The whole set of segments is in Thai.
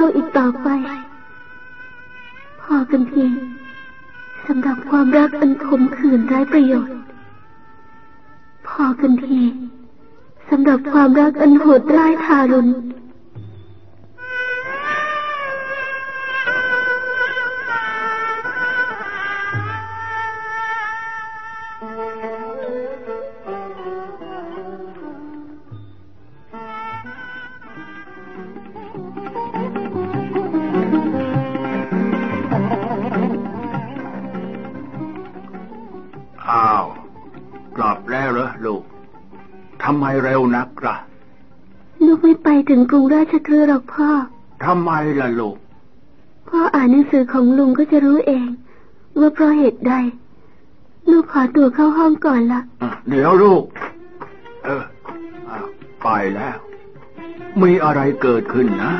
เขาอีกต่อไป พอกันทีสำหรับความรักอันขมขื่นไร้ประโยชน์ พอกันทีสำหรับความรักอันโหดร้ายทารุณ ถึงกรุงราชคฤห์หรอกพ่อทำไมล่ะลูก พ่ออ่านหนังสือของลุงก็จะรู้เอง ว่าเพราะเหตุใด ลูกขอตัวเข้าห้องก่อนละอะเดี๋ยวลูก เอออ้าวไปแล้ว มีอะไรเกิดขึ้นนะ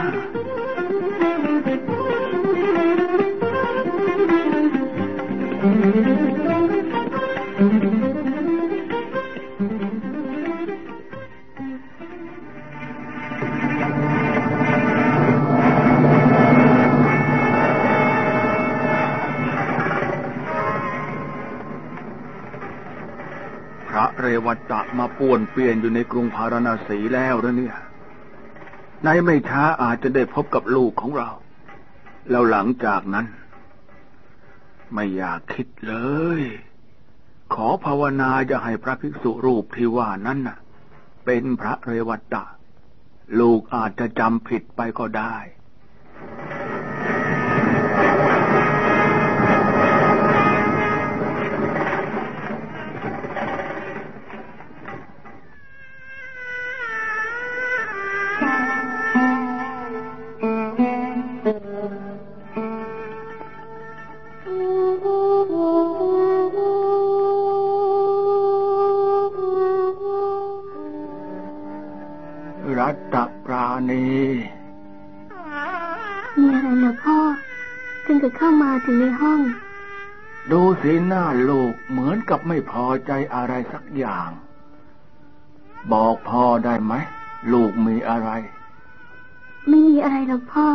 มาป่วนเปลี่ยนอยู่ในกรุงพาราณสีแล้วนะเนี่ยในไม่ช้าอาจจะได้พบกับลูกของเรา แล้วหลังจากนั้น ไม่อยากคิดเลย ขอภาวนาจะให้พระภิกษุรูปที่ว่านั้นน่ะ เป็นพระเรวัตะลูกอาจจะจำผิดไปก็ได้ หน้าลูกเหมือนกับไม่พอใจอะไรสักอย่าง บอกพ่อได้ไหม ลูกมีอะไร ไม่มีอะไรหรอกพ่อ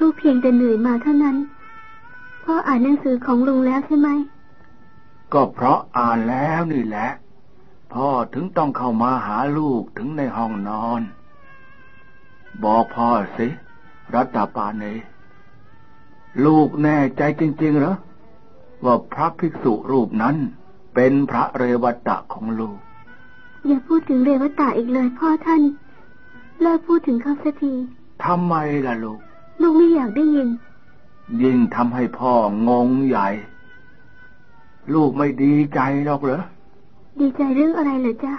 ลูกเพียงแต่เหนื่อยมาเท่านั้น พ่ออ่านหนังสือของลุงแล้วใช่ไหม ก็เพราะอ่านแล้วนี่แหละ พ่อถึงต้องเข้ามาหาลูกถึงในห้องนอน บอกพ่อสิ รัตปานีลูกแน่ใจจริงๆเหรอ ว่าพระภิกษุรูปนั้น เป็นพระเรวตะของลูก อย่าพูดถึงเรวตาอีกเลยพ่อท่าน เลิกพูดถึงเขาสักทีทำไมล่ะลูก ลูกไม่อยากได้ยิน ยิ่งทำให้พ่องงใหญ่ ลูกไม่ดีใจหรอกเหรอ ดีใจเรื่องอะไรเหรอจ๊ะ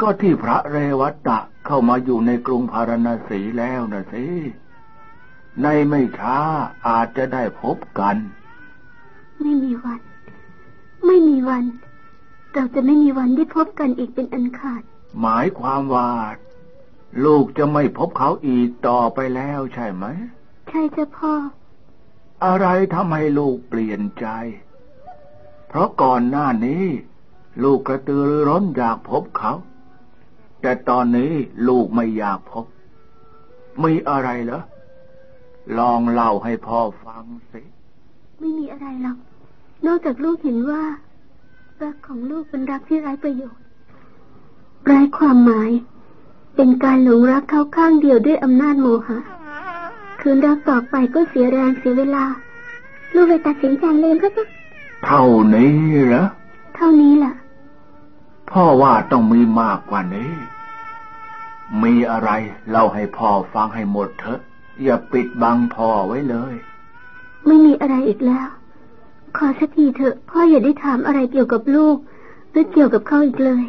ก็ที่พระเรวัตะเข้ามาอยู่ในกรุงพาราณสีแล้วนะสิ ในไม่ช้าอาจจะได้พบกัน ไม่มีวัน ไม่มีวัน เราจะไม่มีวันได้พบกันอีกเป็นอันขาด หมายความว่าลูกจะไม่พบเขาอีกต่อไปแล้วใช่ไหม ใช่จ้ะพ่อ อะไรทำให้ลูกเปลี่ยนใจ เพราะก่อนหน้านี้ ลูกกระตือรือร้นอยากพบเขา แต่ตอนนี้ลูกไม่อยากพบ มีอะไรเหรอลองเล่าให้พ่อฟังสิ ไม่มีอะไรหรอก นอกจากลูกเห็นว่า รักของลูกเป็นรักที่ไร้ประโยชน์ไร้ความหมาย เป็นการหลงรักเขาข้างเดียวด้วยอำนาจโมหะ คืนรักต่อไปก็เสียแรงเสียเวลา ลูกเลยตัดสินใจเลยพระเจ้าเท่านี้เหรอเท่านี้แหละพ่อว่าต้องมีมากกว่านี้ มีอะไรเล่าให้พ่อฟังให้หมดเถอะ อย่าปิดบังพ่อไว้เลย ไม่มีอะไรอีกแล้ว ขอสักทีเถอะพ่ออย่าได้ถามอะไรเกี่ยวกับลูก หรือเกี่ยวกับเขาอีกเลย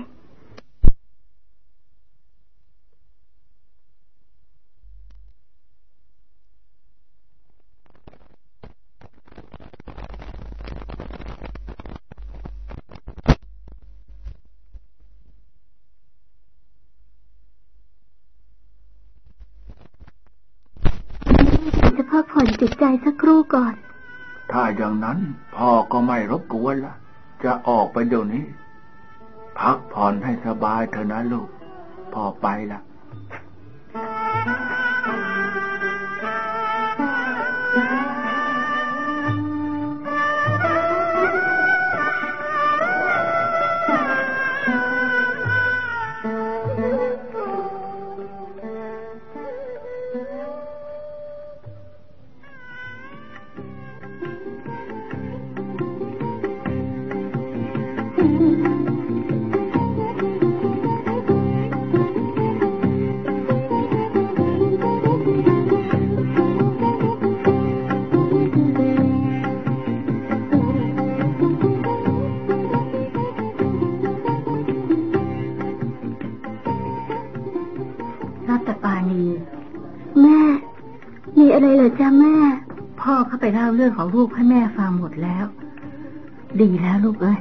จะพักผ่อนจิตใจสักครู่ก่อน ถ้าอย่างนั้น พ่อก็ไม่รบกวนละจะออกไปเดี๋ยวนี้ พักผ่อนให้สบายเถอะนะลูก พ่อไปละาไปเล่าเรื่องของลูกให้แม่ฟังหมดแล้ว ดีแล้วลูกเอ้ย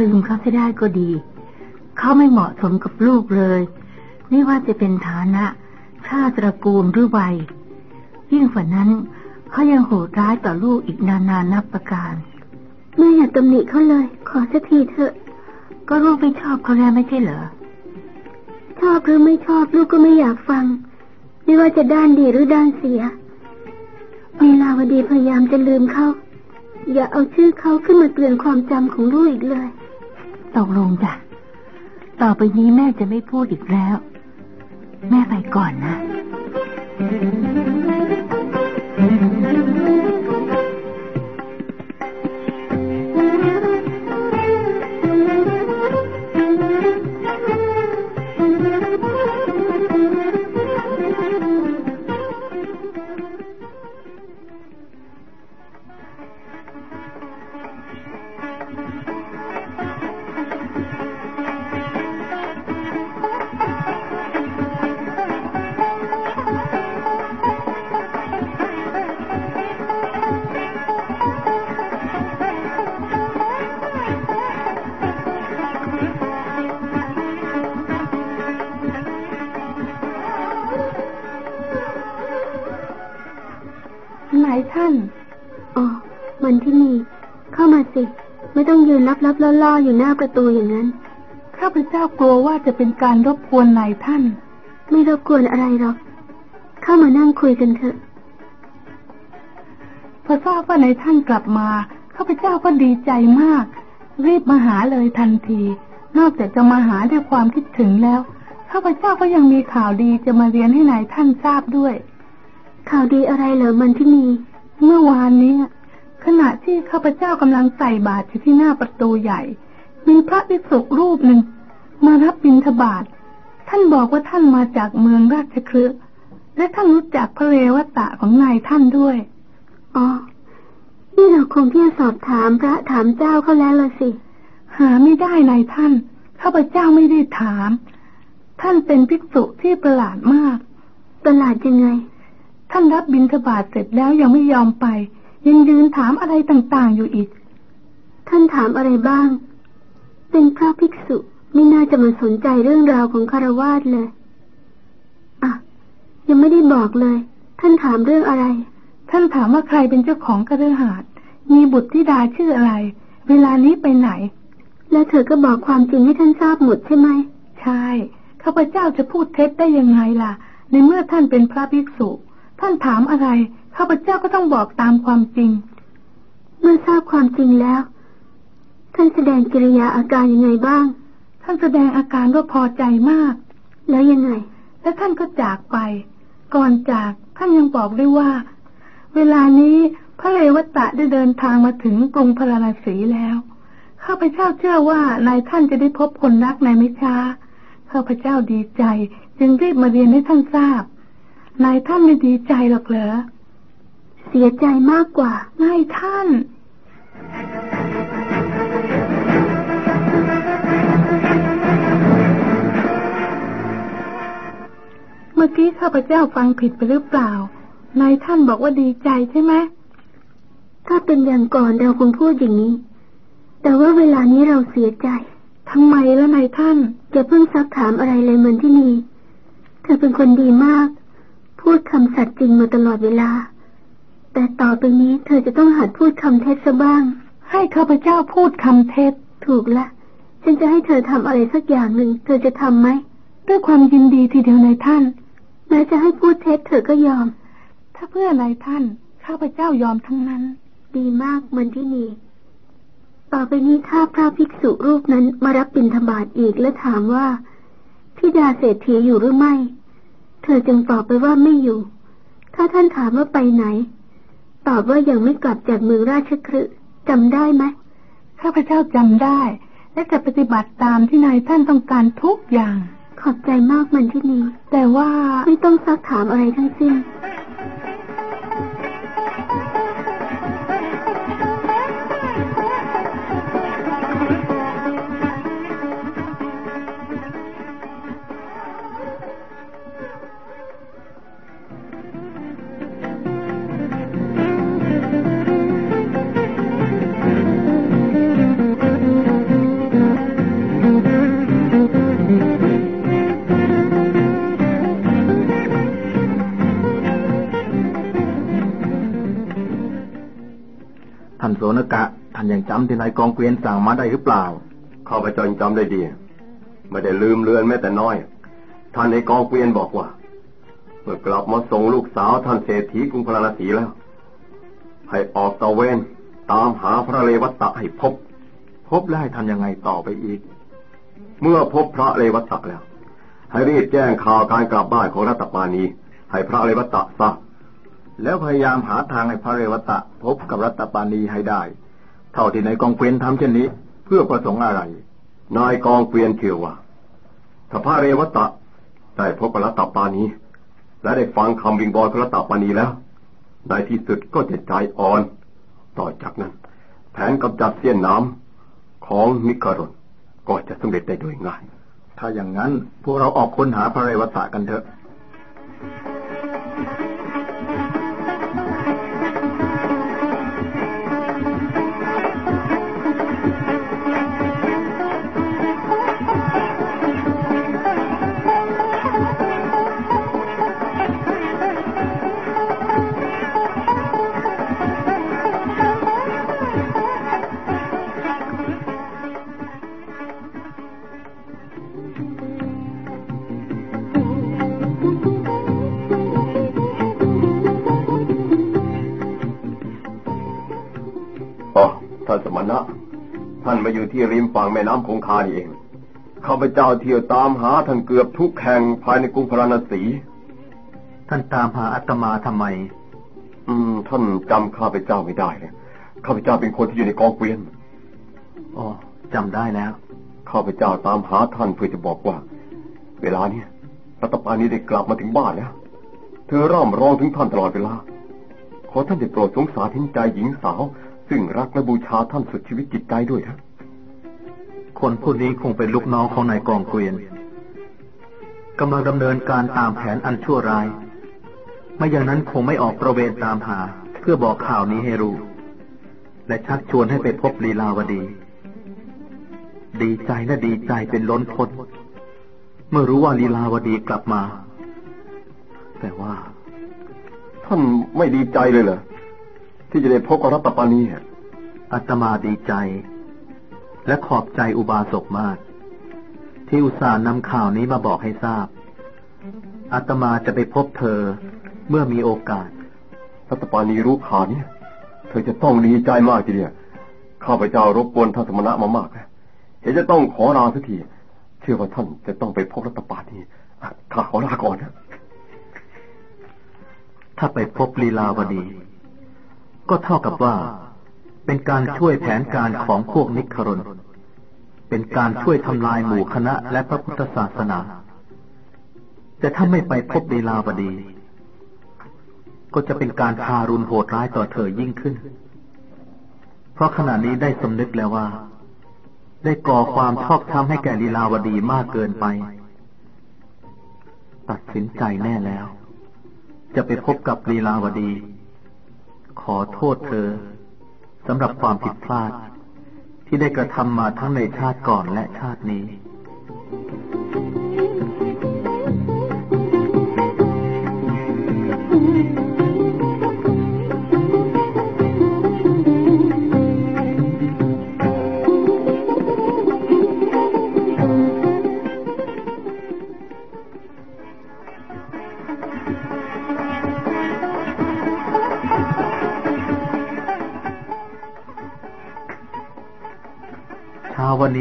ลืมเขาจะได้ก็ดี เขาไม่เหมาะสมกับลูกเลย ไม่ว่าจะเป็นฐานะชาติตระกูลหรือวัย ยิ่งกว่านั้นเขายังโหดร้ายต่อลูกอีกนานๆนับประการแม่อย่ากตำหนิเขาเลย ขอสักทีเถอะ ก็ลูกไม่ชอบเขาแล้วไม่ใช่เหรอชอบหรือไม่ชอบลูกก็ไม่อยากฟัง ไม่ว่าจะด้านดีหรือด้านเสีย มีลาวดีพยายามจะลืมเขา อย่าเอาชื่อเขาขึ้นมาเตือนความจำของลูกอีกเลยตกลงจ้ะ ต่อไปนี้แม่จะไม่พูดอีกแล้ว แม่ไปก่อนนะ ล่อๆอยู่หน้าประตูอย่างนั้นข้าพเจ้ากลัวว่าจะเป็นการรบกวนนายท่าน ไม่รบกวนอะไรหรอก เข้ามานั่งคุยกันเถอะพอทราบว่านายท่านกลับมาข้าพเจ้าก็ดีใจมาก รีบมาหาเลยทันที นอกจากจะมาหาด้วยความคิดถึงแล้วข้าพเจ้าก็ยังมีข่าวดีจะมาเรียนให้นายท่านทราบด้วย ข่าวดีอะไรเหรอมันที่นี่เมื่อวานนี้ขณะ ที่ข้าพเจ้ากำลังใส่บาตรอยู่ที่หน้าประตูใหญ่ มีพระภิกษุรูปหนึ่ง มารับบิณฑบาตท่านบอกว่าท่านมาจากเมืองราชคฤห์และท่านรู้จักพระเรวตะของนายท่านด้วย อ๋อ นี่เราคงที่จะสอบถามพระถามเจ้าเขาแล้วละสิ หาไม่ได้นายท่าน ข้าพเจ้าไม่ได้ถาม ท่านเป็นภิกษุที่ประหลาดมาก ประหลาดยังไง ท่านรับบิณฑบาตเสร็จแล้วยังไม่ยอมไป ยังยืนถามอะไรต่างๆอยู่อีก ท่านถามอะไรบ้าง เป็นพระภิกษุไม่น่าจะมาสนใจเรื่องราวของคารวาสเลย อะ ยังไม่ได้บอกเลย ท่านถามเรื่องอะไร ท่านถามว่าใครเป็นเจ้าของกระหาดมีบุตรธิดาชื่ออะไร เวลานี้ไปไหน แล้วเธอก็บอกความจริงให้ท่านทราบหมดใช่ไหม ใช่ ข้าพเจ้าจะพูดเท็จได้ยังไงล่ะ ในเมื่อท่านเป็นพระภิกษุ ท่านถามอะไร ข้าพเจ้าก็ต้องบอกตามความจริง เมื่อทราบความจริงแล้ว ท่านแสดงกิริยาอาการยังไงบ้าง ท่านแสดงอาการว่าพอใจมาก แล้วยังไง และท่านก็จากไป ก่อนจากท่านยังบอกด้วยว่า เวลานี้พระเลวตะได้เดินทางมาถึงกรุงพาราณสีแล้วข้าพเจ้าเชื่อว่านายท่านจะได้พบคนรักในไม่ช้าข้าพเจ้าดีใจ จึงรีบมาเรียนให้ท่านทราบ นายท่านไม่ดีใจหรอกเหรอ เสียใจมากกว่านายท่าน เมื่อกี้ข้าพเจ้าฟังผิดไปหรือเปล่า นายท่านบอกว่าดีใจใช่ไหมถ้าเป็นอย่างก่อนเราคงพูดอย่างนี้ แต่ว่าเวลานี้เราเสียใจทำไมล่ะนายท่านจะเพิ่งซักถามอะไรเลยเหมือนที่นี่เธอเป็นคนดีมาก พูดคำสัตย์จริงมาตลอดเวลา แต่ต่อไปนี้เธอจะต้องหัดพูดคำเท็จซะบ้าง ให้ข้าพเจ้าพูดคำเท็จ ถูกละ ฉันจะให้เธอทำอะไรสักอย่างหนึ่ง เธอจะทำไหม ด้วยความยินดีทีเดียวนายท่าน แม้จะให้พูดเท็จเธอก็ยอม ถ้าเพื่อนายท่าน ข้าพเจ้ายอมทั้งนั้น ดีมากเหมือนที่นี่ต่อไปนี้ถ้าพระภิกษุรูปนั้นมารับบิณฑบาตอีกและถามว่าทิดาเศรษฐีอยู่หรือไม่ เธอจึงตอบไปว่าไม่อยู่ ถ้าท่านถามว่าไปไหน ตอบว่ายังไม่กลับจากเมืองราชคฤห์จำได้ไหมข้าพเจ้าจำได้ และจะปฏิบัติตามที่นายท่านต้องการทุกอย่าง ขอบใจมากมันที่นี่แต่ว่าไม่ต้องซักถามอะไรทั้งสิ้นน จำที่นายกองเกวียนสั่งมาได้หรือเปล่าข้าพเจ้าจำได้ดีไม่ได้ลืมเลือนแม้แต่น้อย ท่านในกองเกวียนบอกว่าเมื่อกลับมาส่งลูกสาวท่านเศรษฐีกรุงพาราณสีแล้ว ให้ออกตะเวนตามหาพระเลวัตตะให้พบ พบแล้วให้ทำยังไงต่อไปอีก เมื่อพบพระเลวัตตะแล้ว ให้รีบแจ้งข่าวการกลับบ้านของรัตปานีให้พระเลวัตตะทราบแล้วพยายามหาทางให้พระเรวตะพบกับรัตปานีให้ได้ เท่าที่นายกองเกวียนทำเช่นนี้ เพื่อประสงค์อะไร นายกองเกวียนเชื่อว่าถ้าพระเรวัตตะได้พบกับรัตปานีและได้ฟังคำวิงบอลของรัตปานีแล้ว ในที่สุดก็จะใจอ่อน ต่อจากนั้น แผนกำจัดเสี้ยนน้ำของมิคารนก็จะสำเร็จได้โดยง่าย ถ้าอย่างนั้นพวกเราออกค้นหาพระเรวตะกันเถอะ ที่ริมฝั่งแม่น้ำคงคานี่เองข้าพเจ้าเที่ยวตามหาท่านเกือบทุกแห่งภายในกรุงพาราณสี ท่านตามหาอาตมาทำไม อืม ท่านจำข้าพเจ้าไม่ได้เลยข้าพเจ้าเป็นคนที่อยู่ในกองเกวียนอ๋อจำได้แล้วข้าพเจ้าตามหาท่านเพื่อจะบอกว่า เวลาเนี้ยรัตปานีได้กลับมาถึงบ้านแล้ว เธอร่ำร้องถึงท่านตลอดเวลา ขอท่านได้โปรดสงสารเห็นใจหญิงสาว ซึ่งรักและบูชาท่านสุดชีวิตจิตใจด้วยนะ คนผู้นี้คงเป็นลูกน้องของนายกองเกวียนกำลังดำเนินการตามแผนอันชั่วร้าย ไม่อย่างนั้นคงไม่ออกตระเวนตามหา เพื่อบอกข่าวนี้ให้รู้ และชักชวนให้ไปพบลีลาวดี ดีใจและดีใจเป็นล้นพ้นเมื่อรู้ว่าลีลาวดีกลับมา แต่ว่า ท่านไม่ดีใจเลยเหรอที่จะได้พบกับรัตปานีอะอาตมาดีใจ และขอบใจอุบาสกมาก ที่อุตส่าห์นำข่าวนี้มาบอกให้ทราบอาตมาจะไปพบเธอเมื่อมีโอกาสรัตปานีรู้ข่าวเนี่ยเธอจะต้องดีใจมากทีเดียวข้าพเจ้ารบกวนท่านสมณะมามากแล้วเห็นจะต้องขอลาสักทีเชื่อว่าท่านจะต้องไปพบรัตปานีอะข้าขอลาก่อนนะถ้าไปพบลีลาวดี ก็เท่ากับว่า เป็นการช่วยแผนการของพวกนิครน เป็นการช่วยทำลายหมู่คณะและพระพุทธศาสนา แต่ถ้าไม่ไปพบลีลาวดี ก็จะเป็นการทารุณโหดร้ายต่อเธอยิ่งขึ้น เพราะขณะนี้ได้สำนึกแล้วว่า ได้ก่อความชอบธรรมให้แก่ลีลาวดีมากเกินไป ตัดสินใจแน่แล้ว จะไปพบกับลีลาวดี ขอโทษเธอ สำหรับความผิดพลาด ที่ได้กระทำมาทั้งในชาติก่อนและชาตินี้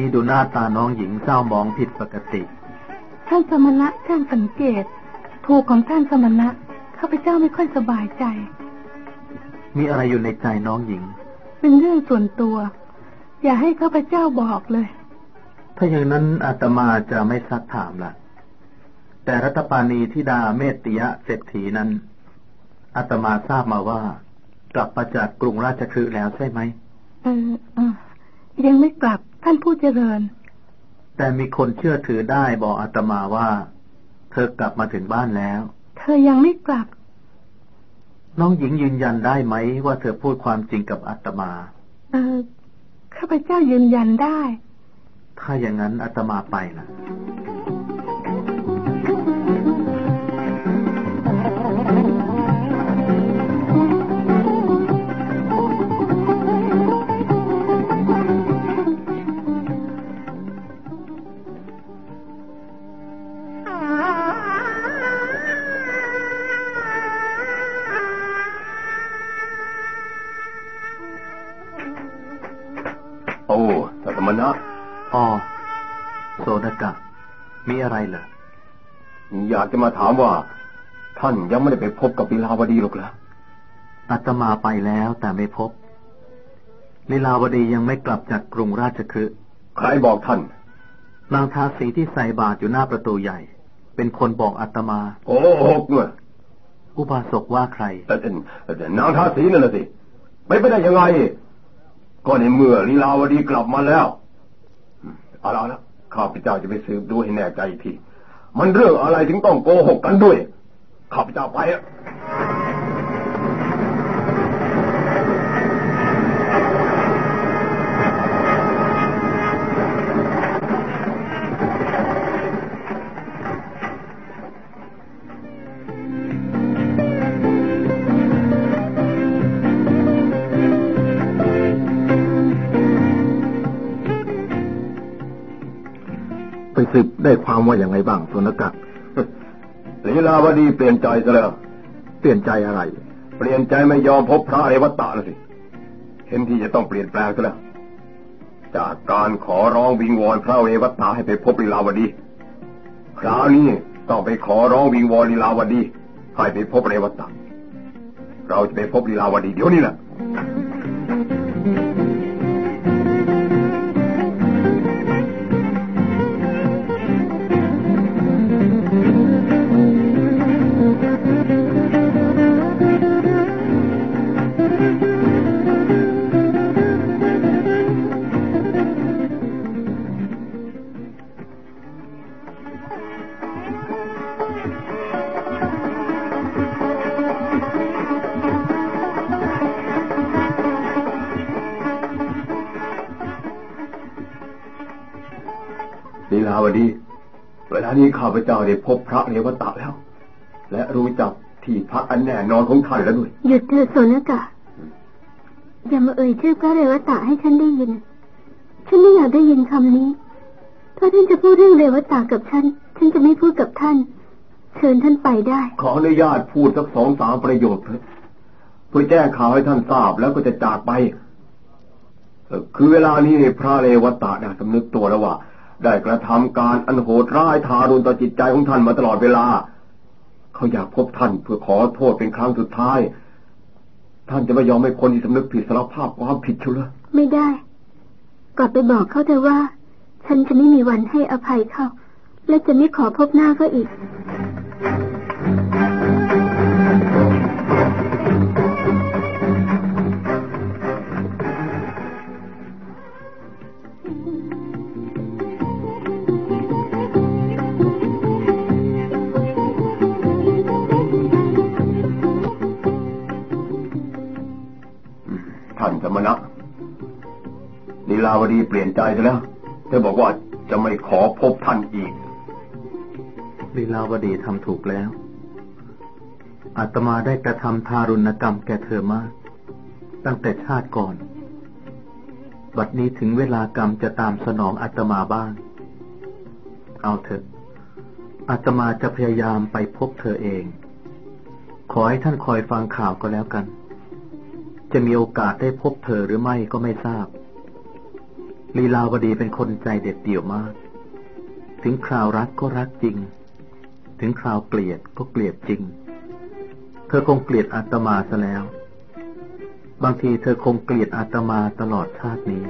นนี้ดูหน้าตาน้องหญิงเศร้ามองผิดปกติ ท่านสมณะช่างสังเกต ถูกของท่านสมณะข้าพเจ้าไม่ค่อยสบายใจ มีอะไรอยู่ในใจน้องหญิง เป็นเรื่องส่วนตัว อย่าให้ข้าพเจ้าบอกเลย ถ้าอย่างนั้นอาตมาจะไม่ซักถามละแต่รัตปานีทิดาเมตติยะเศรษฐีนั้นอาตมาทราบมาว่า กลับมาจากกรุงราชคฤห์แล้วใช่ไหมเออเออ ยังไม่กลับท่านผู้เจริญ แต่มีคนเชื่อถือได้บอกอาตมาว่า เธอกลับมาถึงบ้านแล้ว เธอยังไม่กลับ น้องหญิงยืนยันได้ไหมว่าเธอพูดความจริงกับอาตมา เออข้าพเจ้ายืนยันได้ ถ้าอย่างนั้นอาตมาไปละ โซนกะ มีอะไรเหรอ อยากจะมาถามว่า ท่านยังไม่ได้ไปพบกับลีลาวดีหรอกเหรออาตมาไปแล้วแต่ไม่พบลีลาวดียังไม่กลับจากกรุงราชคฤห์ใครบอกท่าน นางทาสีที่ใส่บาตรอยู่หน้าประตูใหญ่ เป็นคนบอกอาตมา โอ้หกเนี่ยอุบาสกว่าใครแต่แต่แต่นางทาสีนั่นน่ะสิ ไม่ไปได้ยังไง ก็ในเมื่อลีลาวดีกลับมาแล้วอืมเอาละเอาละ ข้าพเจ้าจะไปสืบดูให้แน่ใจที มันเรื่องอะไรถึงต้องโกหกกันด้วย ข้าพเจ้าไปอะ ไปสืบได้ความว่าอย่างไรบ้างโสณกะลีลาวดีเปลี่ยนใจซะแล้ว เปลี่ยนใจอะไร เปลี่ยนใจไม่ยอมพบพระเรวัตตะแล้วสิ เห็นทีจะต้องเปลี่ยนแปลงซะแล้ว จากการขอร้องวิงวอนพระเรวัตตะให้ไปพบลีลาวดี คราวนี้ต้องไปขอร้องวิงวอนลีลาวดีให้ไปพบเรวัตตะเราจะไปพบลีลาวดีเดี๋ยวนี้แหละานี้ข้าพเจ้าได้พบพระเรวัตตะแล้ว และรู้จักที่พักอันแน่นอนของท่านแล้วด้วย หยุดเถอะโซนกะอย่ามาเอ่ยชื่อพระเรวตะให้ฉันได้ยิน ฉันไม่อยากได้ยินคำนี้ ถ้าท่านจะพูดเรื่องเรวตะกับฉัน ฉันจะไม่พูดกับท่าน เชิญท่านไปได้ ขออนุญาตพูดสักสองสามประโยคเถอะเพื่อแจ้งข่าวให้ท่านทราบแล้วก็จะจากไปเอ่อคือเวลานี้พระเรวัตตะได้สำนึกตัวแล้วว่า ได้กระทำการอันโหดร้ายทารุณต่อจิตใจของท่านมาตลอดเวลา เขาอยากพบท่านเพื่อขอโทษเป็นครั้งสุดท้าย ท่านจะไม่ยอมให้คนที่สำนึกผิดสารภาพความผิดชุลไม่ได้กลับไปบอกเขาเถอะว่า ฉันจะไม่มีวันให้อภัยเขา และจะไม่ขอพบหน้าเขาอีก มณะลีลาวดีเปลี่ยนใจซะแล้วเธอบอกว่าจะไม่ขอพบท่านอีกลีลาวดีทำถูกแล้วอาตมาได้กระทำทารุณกรรมแก่เธอมาก ตั้งแต่ชาติก่อน บัดนี้ถึงเวลากรรมจะตามสนองอาตมาบ้าง เอาเถอะอาตมาจะพยายามไปพบเธอเอง ขอให้ท่านคอยฟังข่าวก็แล้วกัน จะมีโอกาสได้พบเธอหรือไม่ก็ไม่ทราบ ลีลาวดีเป็นคนใจเด็ดเดี่ยวมาก ถึงคราวรักก็รักจริง ถึงคราวเกลียดก็เกลียดจริง เธอคงเกลียดอาตมาซะแล้ว บางทีเธอคงเกลียดอาตมาตลอดชาตินี้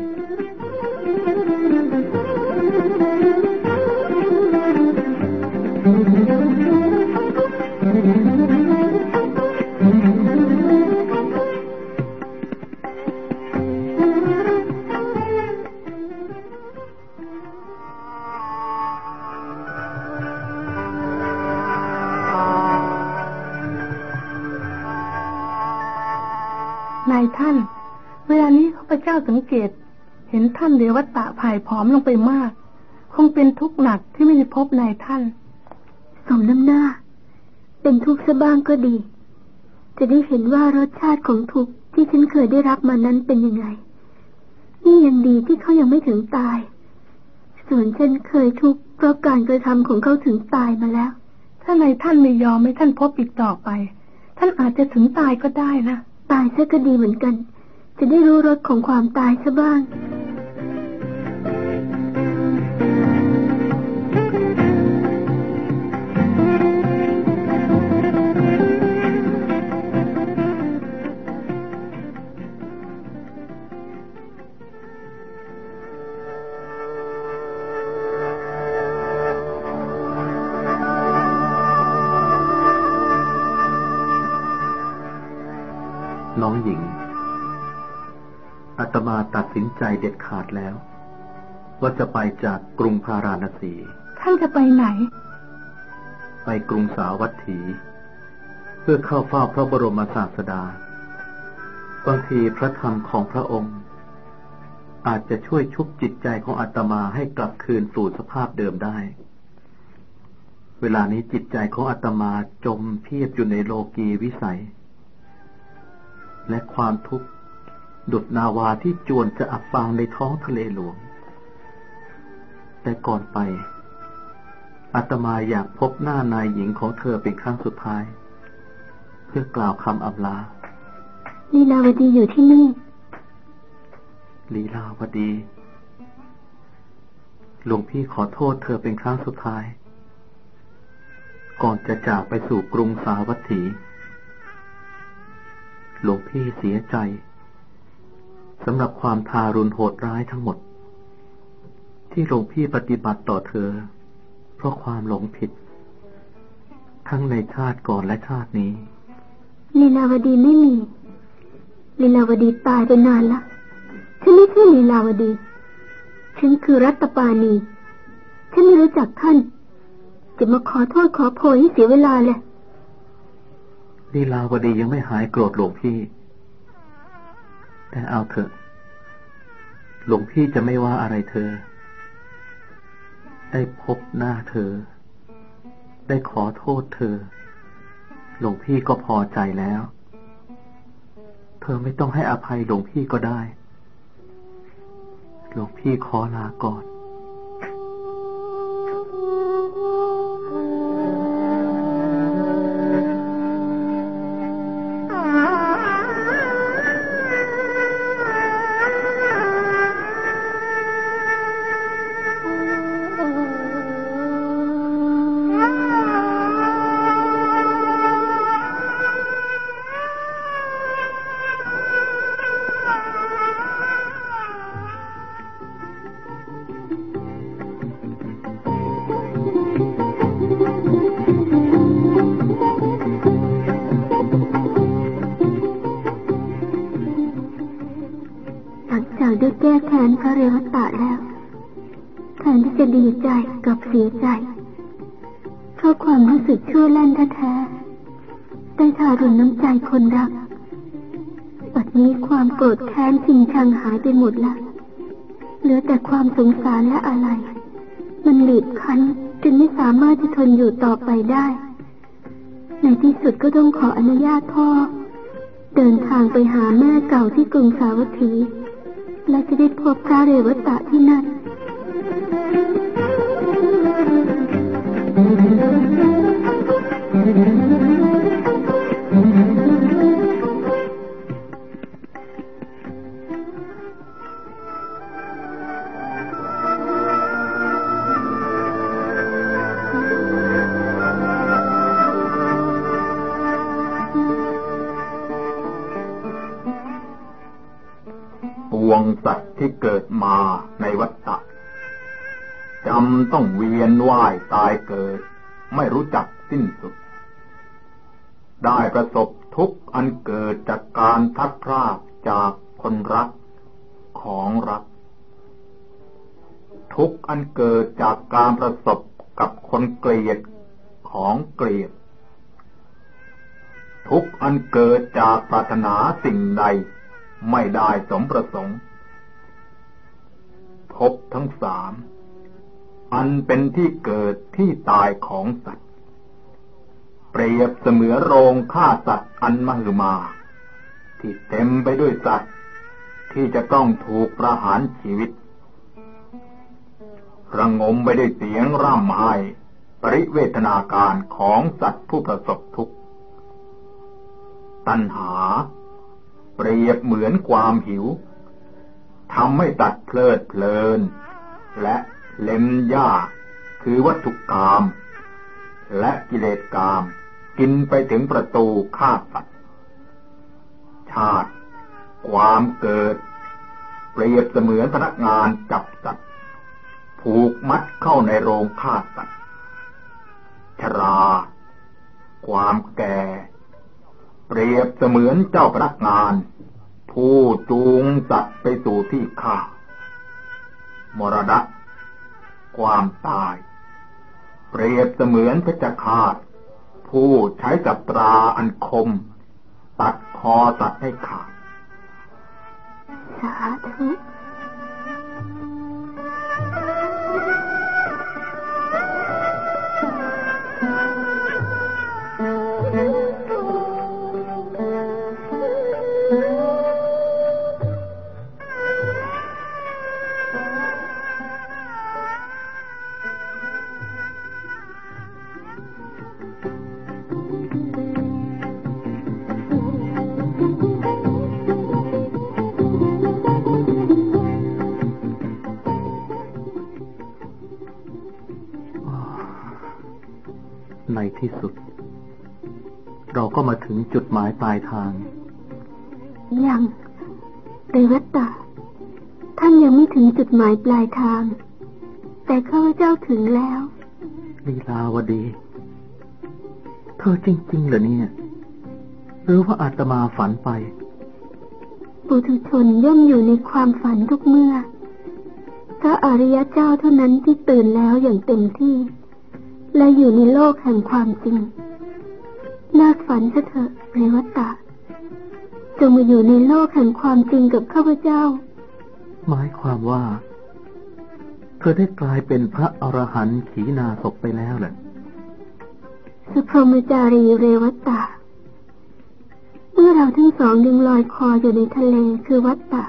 เรวัตตะผ่ายผอมลงไปมาก คงเป็นทุกข์หนักที่ไม่ได้พบนายท่าน สมน้ำหน้า เป็นทุกข์ซะบ้างก็ดี จะได้เห็นว่ารสชาติของทุกข์ที่ฉันเคยได้รับมานั้นเป็นยังไง นี่ยังดีที่เขายังไม่ถึงตาย ส่วนฉันเคยทุกข์เพราะการกระทำของเขาถึงตายมาแล้ว ถ้านายท่านไม่ยอมให้ท่านพบอีกต่อไป ท่านอาจจะถึงตายก็ได้นะ ตายซะก็ดีเหมือนกันจะได้รู้รสของความตายซะบ้าง ใจเด็ดขาดแล้ว ว่าจะไปจากกรุงพาราณสี ท่านจะไปไหน ไปกรุงสาวัตถี เพื่อเข้าเฝ้าพระบรมศาสดา บางทีพระธรรมของพระองค์ อาจจะช่วยชุบจิตใจของอาตมาให้กลับคืนสู่สภาพเดิมได้ เวลานี้จิตใจของอาตมาจมเพียบอยู่ในโลกีวิสัย และความทุกข์ ดุดนาวาที่จวนจะอับปางในท้องทะเลหลวง แต่ก่อนไปอาตมาอยากพบหน้านายหญิงของเธอเป็นครั้งสุดท้าย เพื่อกล่าวคำอำลา ลีลาวดีอยู่ที่นี่ ลีลาวดี หลวงพี่ขอโทษเธอเป็นครั้งสุดท้าย ก่อนจะจากไปสู่กรุงสาวัตถี หลวงพี่เสียใจ สำหรับความทารุณโหดร้ายทั้งหมด ที่หลวงพี่ปฏิบัติต่อเธอ เพราะความหลงผิด ทั้งในชาติก่อนและชาตินี้ ลีลาวดีไม่มี ลีลาวดีตายไปนานละฉันไม่ใช่ลีลาวดี ฉันคือรัตปานีฉันไม่รู้จักท่าน จะมาขอโทษขอโพยให้เสียเวลาเลยลีลาวดียังไม่หายโกรธหลวงพี่ แต่เอาเถอะ หลวงพี่จะไม่ว่าอะไรเธอ ได้พบหน้าเธอ ได้ขอโทษเธอ หลวงพี่ก็พอใจแล้ว เธอไม่ต้องให้อภัยหลวงพี่ก็ได้ หลวงพี่ขอลาก่อน หลังจากได้แก้แค้นพระเรวตะแล้วแทนที่จะดีใจกับเสียใจเพราะความรู้สึกชั่วแล่นแท้ๆได้ทารุณน้ำใจคนรักปัจนี้ความโกรธแค้นชิงชังหายไปหมดละเหลือแต่ความสงสารและอะไร มันหลีดคั้นจนไม่สามารถจะทนอยู่ต่อไปได้ ในที่สุดก็ต้องขออนุญาตพ่อ เดินทางไปหาแม่เก่าที่กรุงสาวัตถี และจะได้พบพระเรวตะที่นั่นป วงสัตว์ที่เกิดมาในวัฏฏะจำต้องเวียนว่ายตายเกิด ไม่รู้จักสิ้นสุด ได้ประสบทุกข์อันเกิดจากการพัดพรากจากคนรักของรัก ทุกข์อันเกิดจากการประสบกับคนเกลียดของเกลียด ทุกข์อันเกิดจากปรารถนาสิ่งใด ไม่ได้สมประสงค์พบทั้งสามอันเป็นที่เกิดที่ตายของสัตว์ เปรียบเสมือนโรงฆ่าสัตว์อันมหึมา ที่เต็มไปด้วยสัตว์ ที่จะต้องถูกประหารชีวิต ระงมไปด้วยเสียงร่ำไห้ปริเวทนาการของสัตว์ผู้ประสบทุกข์ ตัณหา เปรียบเหมือนความหิวทำให้ตัดเพลิดเพลิน และเล็มหญ้าคือวัตถุกรรมและกิเลสกรรมกินไปถึงประตูฆ่าสัตว์ชาติ ความเกิด เปรียบเสมือนพนักงานจับสัตว์ผูกมัดเข้าในโรงฆ่าสัตว์ชรา ความแก่ เปรียบเสมือนเจ้าพนักงาน ผู้จูงสัตว์ไปสู่ที่ฆ่ามรณะความตาย เปรียบเสมือนเพชฌฆาต ผู้ใช้จัตราอันคม ตัดคอสัตว์ให้ขาดสาธุ หมายปลายทาง ยังเรวัตตา ท่านยังไม่ถึงจุดหมายปลายทาง แต่ข้าพเจ้าถึงแล้วลีลาวดี เธอจริง ๆ เหรอเนี่ย หรือว่าอาตมาฝันไป ปุถุชนย่อมอยู่ในความฝันทุกเมื่อพระอริยเจ้าเท่านั้นที่ตื่นแล้วอย่างเต็มที่ และอยู่ในโลกแห่งความจริง เลิกฝันซะเถอะเรวัตตาจงมาอยู่ในโลกแห่งความจริงกับข้าพเจ้า หมายความว่า เธอได้กลายเป็นพระอรหันต์ขีณาศพไปแล้วเหรอสุพรหมจารีเรวัตตาเมื่อเราทั้งสองยังลอยคออยู่ในทะเลคือวัตตะ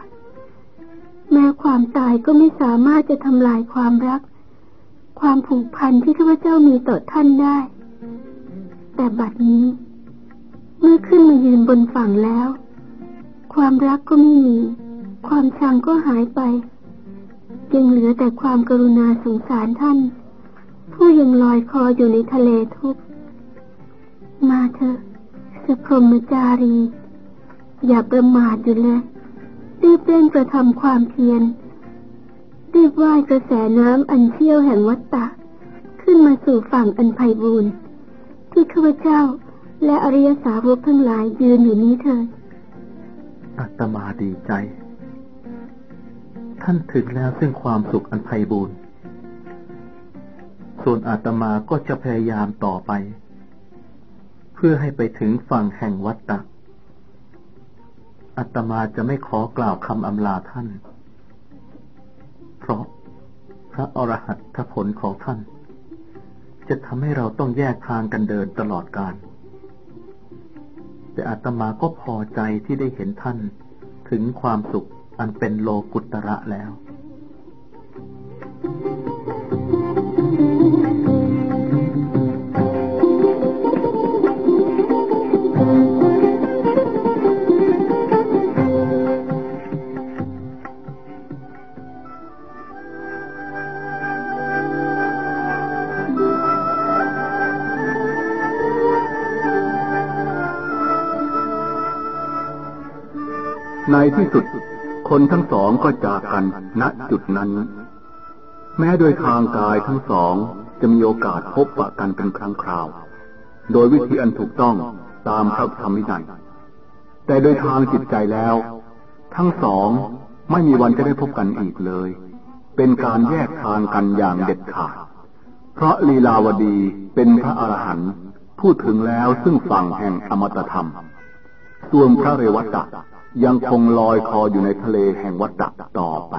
แม้ความตายก็ไม่สามารถจะทำลายความรัก ความผูกพันที่ข้าพเจ้ามีต่อท่านได้ แต่บัดนี้ เมื่อขึ้นมายืนบนฝั่งแล้ว ความรักก็ไม่มี ความชังก็หายไป ยังเหลือแต่ความกรุณาสงสารท่าน ผู้ยังลอยคออยู่ในทะเลทุกข์มาเถอะสุพรมจารี อย่าประมาทอยู่เลยรีบเร่งกระทำความเพียรรีบว่ายกระแสน้ำอันเชี่ยวแห่งวัตตะ ขึ้นมาสู่ฝั่งอันไพบูรณ์ ที่ข้าพเจ้า และอริยสาวกทั้งหลายยืนอยู่นี้เถิดอาตมาดีใจ ท่านถึงแล้วซึ่งความสุขอันไพ่บูรณ์ส่วนอาตมาก็จะพยายามต่อไป เพื่อให้ไปถึงฝั่งแห่งวัตตะอาตมาจะไม่ขอกล่าวคำอำลาท่าน เพราะพระอรหัตผลของท่าน จะทำให้เราต้องแยกทางกันเดินตลอดกาลแต่อาตมาก็พอใจที่ได้เห็นท่านถึงความสุขอันเป็นโลกุตระแล้ว ในที่สุด คนทั้งสองก็จากกันณจุดนั้น แม้โดยทางกายทั้งสองจะมีโอกาสพบปะกันเป็นครั้งคราว โดยวิธีอันถูกต้องตามพระธรรมวินัยแต่โดยทางจิตใจแล้ว ทั้งสองไม่มีวันจะได้พบกันอีกเลย เป็นการแยกทางกันอย่างเด็ดขาด เพราะลีลาวดีเป็นพระอรหันต์พูดถึงแล้วซึ่งฝั่งแห่งอมตะธรรม ส่วนพระเรวัตตะ ยังคงลอยคออยู่ในทะเลแห่งวัฏฏะต่อไป